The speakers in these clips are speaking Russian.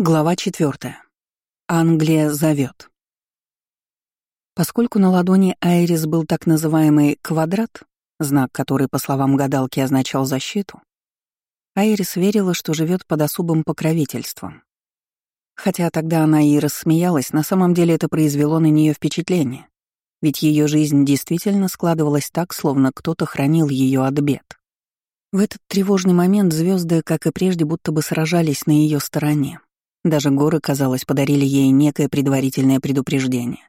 Глава 4. Англия зовет. Поскольку на ладони Айрис был так называемый «квадрат», знак, который, по словам гадалки, означал защиту, Айрис верила, что живет под особым покровительством. Хотя тогда она и рассмеялась, на самом деле это произвело на нее впечатление, ведь ее жизнь действительно складывалась так, словно кто-то хранил ее от бед. В этот тревожный момент звезды, как и прежде, будто бы сражались на ее стороне, даже горы, казалось, подарили ей некое предварительное предупреждение.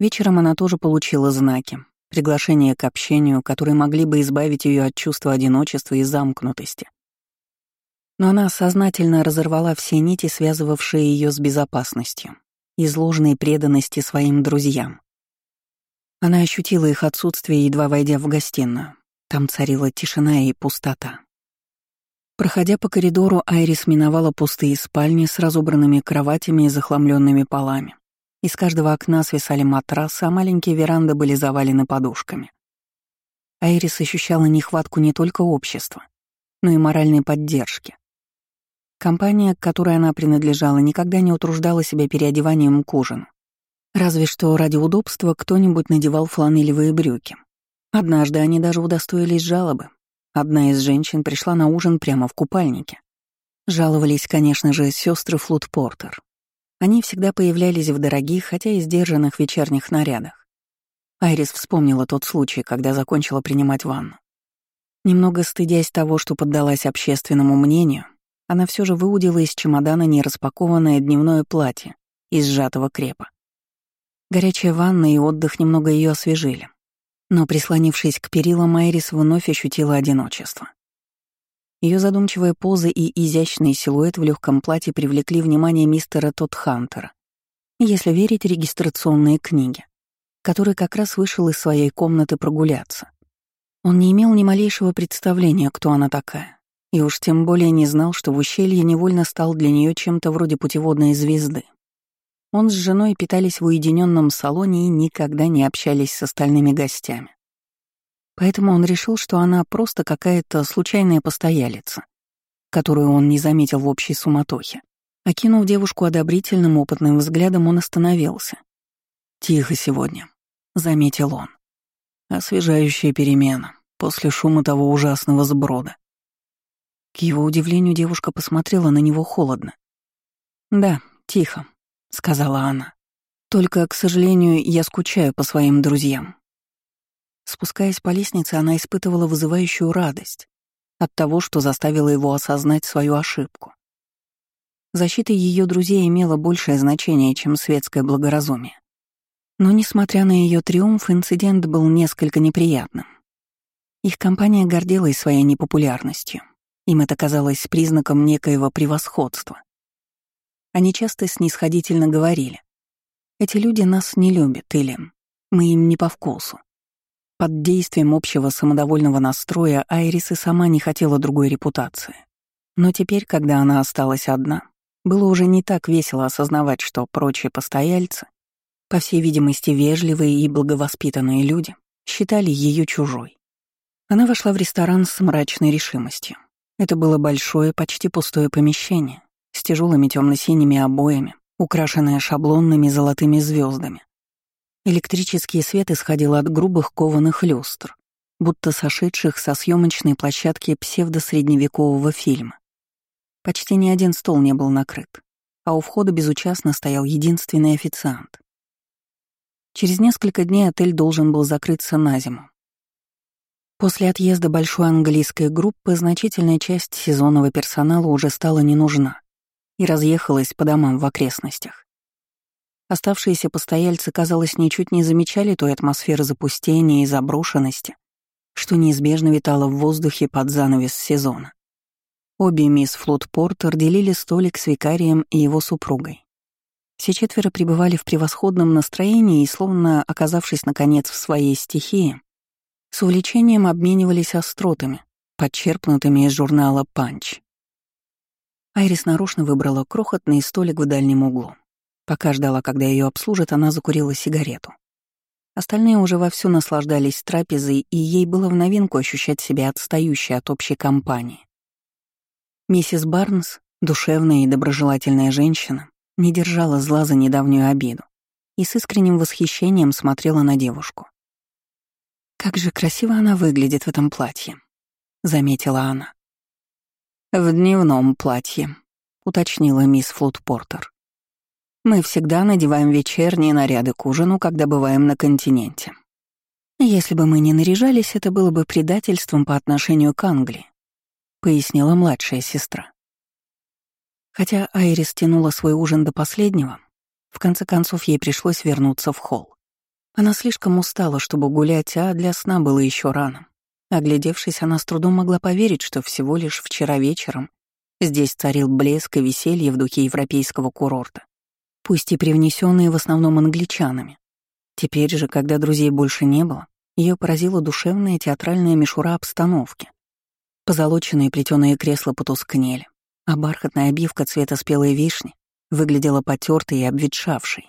Вечером она тоже получила знаки, приглашение к общению, которые могли бы избавить ее от чувства одиночества и замкнутости. Но она сознательно разорвала все нити, связывавшие ее с безопасностью, из ложной преданности своим друзьям. Она ощутила их отсутствие, едва войдя в гостиную. Там царила тишина и пустота. Проходя по коридору, Айрис миновала пустые спальни с разобранными кроватями и захламленными полами. Из каждого окна свисали матрасы, а маленькие веранды были завалены подушками. Айрис ощущала нехватку не только общества, но и моральной поддержки. Компания, к которой она принадлежала, никогда не утруждала себя переодеванием к ужину. Разве что ради удобства кто-нибудь надевал фланелевые брюки. Однажды они даже удостоились жалобы, Одна из женщин пришла на ужин прямо в купальнике. Жаловались, конечно же, сестры Флут Портер. Они всегда появлялись в дорогих, хотя и сдержанных вечерних нарядах. Айрис вспомнила тот случай, когда закончила принимать ванну. Немного стыдясь того, что поддалась общественному мнению, она все же выудила из чемодана нераспакованное дневное платье из сжатого крепа. Горячая ванна и отдых немного ее освежили. Но, прислонившись к перилам, Айрис вновь ощутила одиночество. Ее задумчивая поза и изящный силуэт в легком платье привлекли внимание мистера Тодхантера, если верить регистрационные книги, который как раз вышел из своей комнаты прогуляться. Он не имел ни малейшего представления, кто она такая, и уж тем более не знал, что в ущелье невольно стал для нее чем-то вроде путеводной звезды. Он с женой питались в уединенном салоне и никогда не общались с остальными гостями. Поэтому он решил, что она просто какая-то случайная постоялица, которую он не заметил в общей суматохе. Окинув девушку одобрительным опытным взглядом, он остановился. «Тихо сегодня», — заметил он. «Освежающая перемена после шума того ужасного сброда». К его удивлению девушка посмотрела на него холодно. «Да, тихо», — сказала она. «Только, к сожалению, я скучаю по своим друзьям». Спускаясь по лестнице, она испытывала вызывающую радость от того, что заставило его осознать свою ошибку. Защита ее друзей имела большее значение, чем светское благоразумие. Но, несмотря на ее триумф, инцидент был несколько неприятным. Их компания гордилась своей непопулярностью. Им это казалось признаком некоего превосходства. Они часто снисходительно говорили. «Эти люди нас не любят» или «Мы им не по вкусу». Под действием общего самодовольного настроя Айрис и сама не хотела другой репутации. Но теперь, когда она осталась одна, было уже не так весело осознавать, что прочие постояльцы, по всей видимости вежливые и благовоспитанные люди, считали ее чужой. Она вошла в ресторан с мрачной решимостью. Это было большое, почти пустое помещение, с тяжелыми темно-синими обоями, украшенная шаблонными золотыми звездами. Электрический свет исходил от грубых кованых люстр, будто сошедших со съемочной площадки псевдосредневекового фильма. Почти ни один стол не был накрыт, а у входа безучастно стоял единственный официант. Через несколько дней отель должен был закрыться на зиму. После отъезда большой английской группы значительная часть сезонного персонала уже стала не нужна и разъехалась по домам в окрестностях. Оставшиеся постояльцы, казалось, ничуть не замечали той атмосферы запустения и заброшенности, что неизбежно витало в воздухе под занавес сезона. Обе мисс Флот Портер делили столик с викарием и его супругой. Все четверо пребывали в превосходном настроении и, словно оказавшись наконец в своей стихии, с увлечением обменивались остротами, подчерпнутыми из журнала «Панч». Айрис нарочно выбрала крохотный столик в дальнем углу. Пока ждала, когда ее обслужат, она закурила сигарету. Остальные уже вовсю наслаждались трапезой, и ей было в новинку ощущать себя отстающей от общей компании. Миссис Барнс, Душевная и доброжелательная женщина не держала зла за недавнюю обиду и с искренним восхищением смотрела на девушку. «Как же красиво она выглядит в этом платье», — заметила она. «В дневном платье», — уточнила мисс Флутпортер. «Мы всегда надеваем вечерние наряды к ужину, когда бываем на континенте. Если бы мы не наряжались, это было бы предательством по отношению к Англии», — пояснила младшая сестра. Хотя Айрис тянула свой ужин до последнего, в конце концов ей пришлось вернуться в холл. Она слишком устала, чтобы гулять, а для сна было еще рано. Оглядевшись, она с трудом могла поверить, что всего лишь вчера вечером здесь царил блеск и веселье в духе европейского курорта, пусть и привнесенные в основном англичанами. Теперь же, когда друзей больше не было, ее поразила душевная театральная мишура обстановки. Позолоченные плетеные кресла потускнели, а бархатная обивка цвета спелой вишни выглядела потертой и обветшавшей.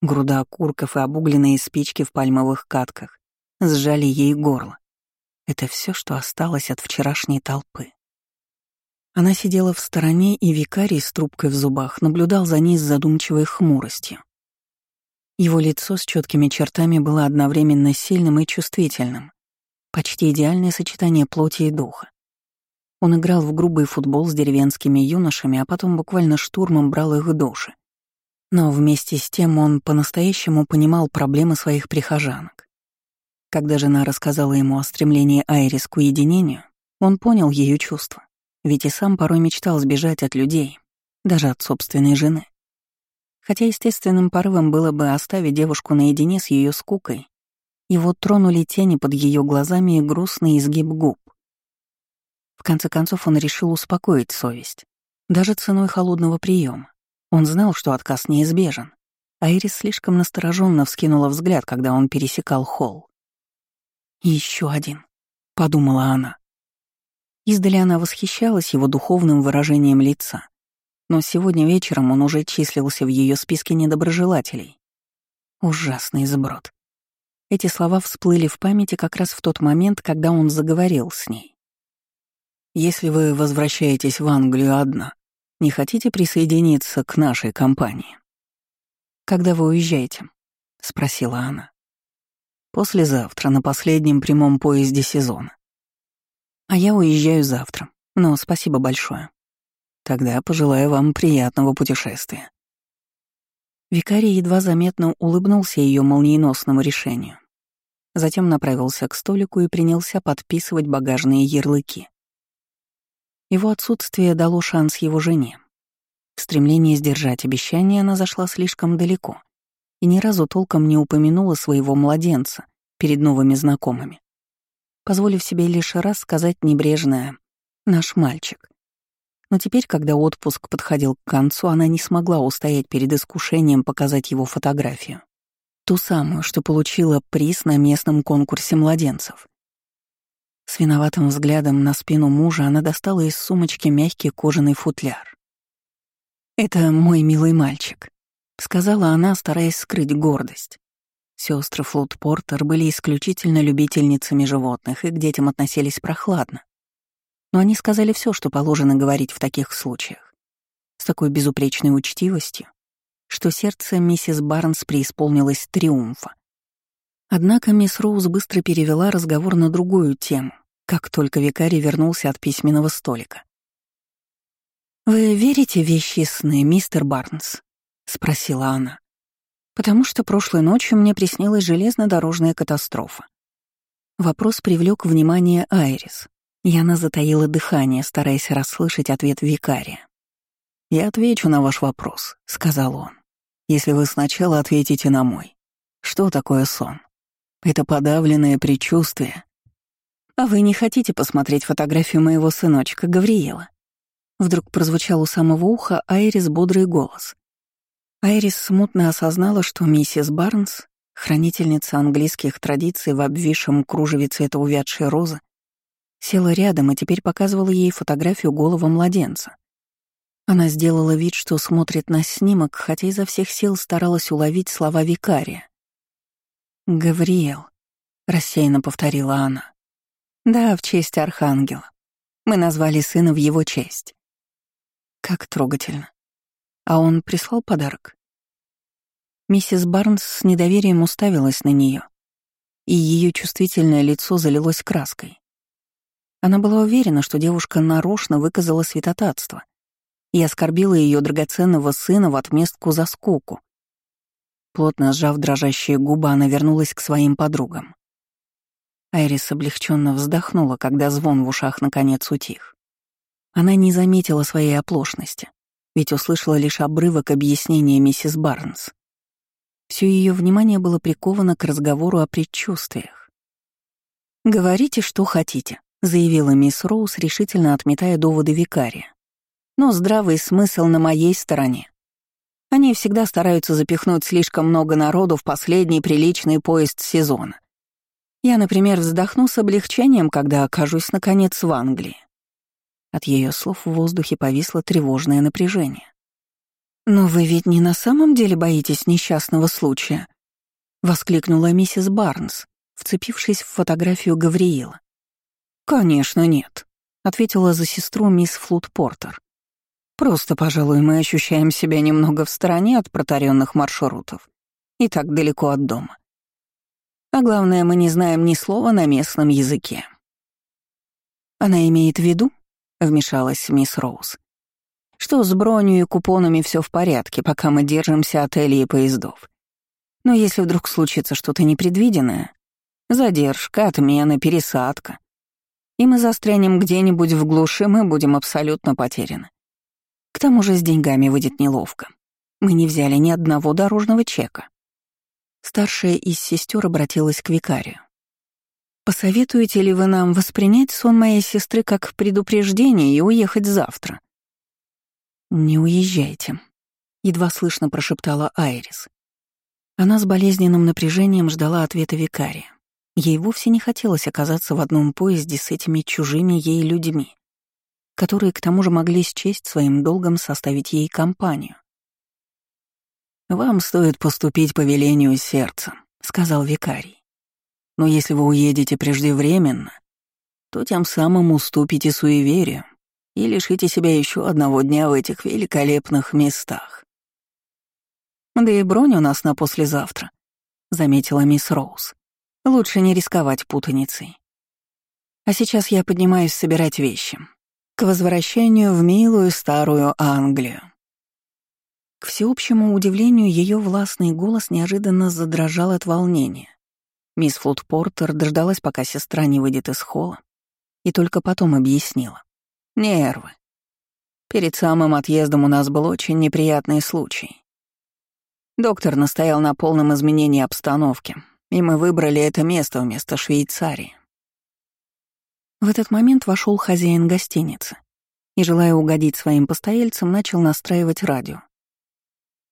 Груда окурков и обугленные спички в пальмовых катках сжали ей горло. Это все, что осталось от вчерашней толпы. Она сидела в стороне, и викарий с трубкой в зубах наблюдал за ней с задумчивой хмуростью. Его лицо с четкими чертами было одновременно сильным и чувствительным, почти идеальное сочетание плоти и духа. Он играл в грубый футбол с деревенскими юношами, а потом буквально штурмом брал их души. Но вместе с тем он по-настоящему понимал проблемы своих прихожанок. Когда жена рассказала ему о стремлении Айрис к уединению, он понял ее чувства, ведь и сам порой мечтал сбежать от людей, даже от собственной жены. Хотя естественным порывом было бы оставить девушку наедине с ее скукой, его тронули тени под ее глазами и грустный изгиб губ. В конце концов он решил успокоить совесть, даже ценой холодного приема. Он знал, что отказ неизбежен. Айрис слишком настороженно вскинула взгляд, когда он пересекал холл. Еще один», — подумала она. Издали она восхищалась его духовным выражением лица, но сегодня вечером он уже числился в ее списке недоброжелателей. Ужасный сброд. Эти слова всплыли в памяти как раз в тот момент, когда он заговорил с ней. «Если вы возвращаетесь в Англию одна, не хотите присоединиться к нашей компании?» «Когда вы уезжаете?» — спросила она. Послезавтра, на последнем прямом поезде сезона. А я уезжаю завтра, но спасибо большое. Тогда пожелаю вам приятного путешествия. Викарий едва заметно улыбнулся ее молниеносному решению. Затем направился к столику и принялся подписывать багажные ярлыки. Его отсутствие дало шанс его жене. В стремлении сдержать обещание она зашла слишком далеко и ни разу толком не упомянула своего младенца перед новыми знакомыми, позволив себе лишь раз сказать небрежное «наш мальчик». Но теперь, когда отпуск подходил к концу, она не смогла устоять перед искушением показать его фотографию. Ту самую, что получила приз на местном конкурсе младенцев. С виноватым взглядом на спину мужа она достала из сумочки мягкий кожаный футляр. «Это мой милый мальчик», сказала она, стараясь скрыть гордость. Сестры Флут Портер были исключительно любительницами животных и к детям относились прохладно. Но они сказали все, что положено говорить в таких случаях. С такой безупречной учтивостью, что сердце миссис Барнс преисполнилось триумфа. Однако мисс Роуз быстро перевела разговор на другую тему, как только викарий вернулся от письменного столика. «Вы верите в вещи сны, мистер Барнс?» — спросила она. «Потому что прошлой ночью мне приснилась железнодорожная катастрофа». Вопрос привлек внимание Айрис, и она затаила дыхание, стараясь расслышать ответ викария. «Я отвечу на ваш вопрос», — сказал он, «если вы сначала ответите на мой. Что такое сон? Это подавленное предчувствие». «А вы не хотите посмотреть фотографию моего сыночка Гавриила?» Вдруг прозвучал у самого уха Айрис бодрый голос. Айрис смутно осознала, что миссис Барнс, хранительница английских традиций в обвисшем кружеве цвета увядшей розы, села рядом и теперь показывала ей фотографию голого младенца. Она сделала вид, что смотрит на снимок, хотя изо всех сил старалась уловить слова викария. «Гавриэл», — рассеянно повторила она. «Да, в честь Архангела. Мы назвали сына в его честь». Как трогательно. А он прислал подарок? Миссис Барнс с недоверием уставилась на нее, и ее чувствительное лицо залилось краской. Она была уверена, что девушка нарочно выказала святотатство и оскорбила ее драгоценного сына в отместку за скуку. Плотно сжав дрожащие губы, она вернулась к своим подругам. Айрис облегченно вздохнула, когда звон в ушах наконец утих. Она не заметила своей оплошности, ведь услышала лишь обрывок объяснения миссис Барнс. Все ее внимание было приковано к разговору о предчувствиях. «Говорите, что хотите», — заявила мисс Роуз, решительно отметая доводы викария. «Но здравый смысл на моей стороне. Они всегда стараются запихнуть слишком много народу в последний приличный поезд сезона. Я, например, вздохну с облегчением, когда окажусь, наконец, в Англии. От ее слов в воздухе повисло тревожное напряжение. «Но вы ведь не на самом деле боитесь несчастного случая?» — воскликнула миссис Барнс, вцепившись в фотографию Гавриила. «Конечно нет», — ответила за сестру мисс Флут Портер. «Просто, пожалуй, мы ощущаем себя немного в стороне от протаренных маршрутов и так далеко от дома. А главное, мы не знаем ни слова на местном языке». «Она имеет в виду?» — вмешалась мисс Роуз. «Что с бронью и купонами все в порядке, пока мы держимся отелей и поездов. Но если вдруг случится что-то непредвиденное, задержка, отмена, пересадка, и мы застрянем где-нибудь в глуши, мы будем абсолютно потеряны. К тому же с деньгами выйдет неловко. Мы не взяли ни одного дорожного чека». Старшая из сестер обратилась к викарию. Посоветуете ли вы нам воспринять сон моей сестры как предупреждение и уехать завтра? Не уезжайте, едва слышно прошептала Айрис. Она с болезненным напряжением ждала ответа викария. Ей вовсе не хотелось оказаться в одном поезде с этими чужими ей людьми, которые к тому же могли счесть своим долгом составить ей компанию. «Вам стоит поступить по велению сердца», — сказал викарий. Но если вы уедете преждевременно, то тем самым уступите суеверию и лишите себя еще одного дня в этих великолепных местах. «Да и бронь у нас на послезавтра», — заметила мисс Роуз. «Лучше не рисковать путаницей. А сейчас я поднимаюсь собирать вещи. К возвращению в милую старую Англию». К всеобщему удивлению, ее властный голос неожиданно задрожал от волнения. Мисс Флудпортер дождалась, пока сестра не выйдет из холла, и только потом объяснила. «Нервы. Перед самым отъездом у нас был очень неприятный случай. Доктор настоял на полном изменении обстановки, и мы выбрали это место вместо Швейцарии. В этот момент вошел хозяин гостиницы и, желая угодить своим постояльцам, начал настраивать радио.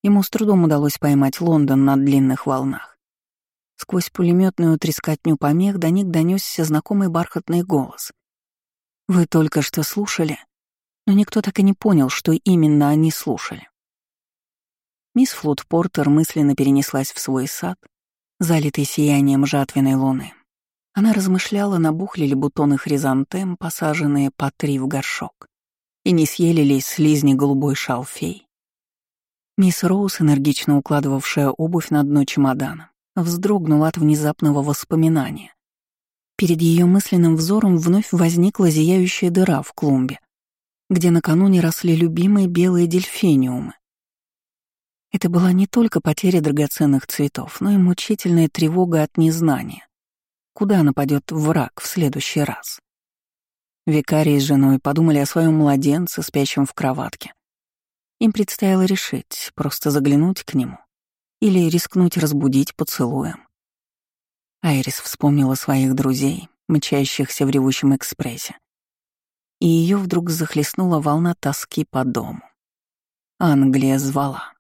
Ему с трудом удалось поймать Лондон на длинных волнах. Сквозь пулеметную трескотню помех до них донесся знакомый бархатный голос. «Вы только что слушали?» Но никто так и не понял, что именно они слушали. Мисс Флот Портер мысленно перенеслась в свой сад, залитый сиянием жатвенной луны. Она размышляла, набухли ли бутоны хризантем, посаженные по три в горшок, и не съели ли слизни голубой шалфей. Мисс Роуз, энергично укладывавшая обувь на дно чемодана, вздрогнула от внезапного воспоминания. Перед ее мысленным взором вновь возникла зияющая дыра в клумбе, где накануне росли любимые белые дельфиниумы. Это была не только потеря драгоценных цветов, но и мучительная тревога от незнания. Куда нападет враг в следующий раз? Викарий с женой подумали о своем младенце, спящем в кроватке. Им предстояло решить, просто заглянуть к нему или рискнуть разбудить поцелуем. Айрис вспомнила своих друзей, мчащихся в ревущем экспрессе. И ее вдруг захлестнула волна тоски по дому. Англия звала.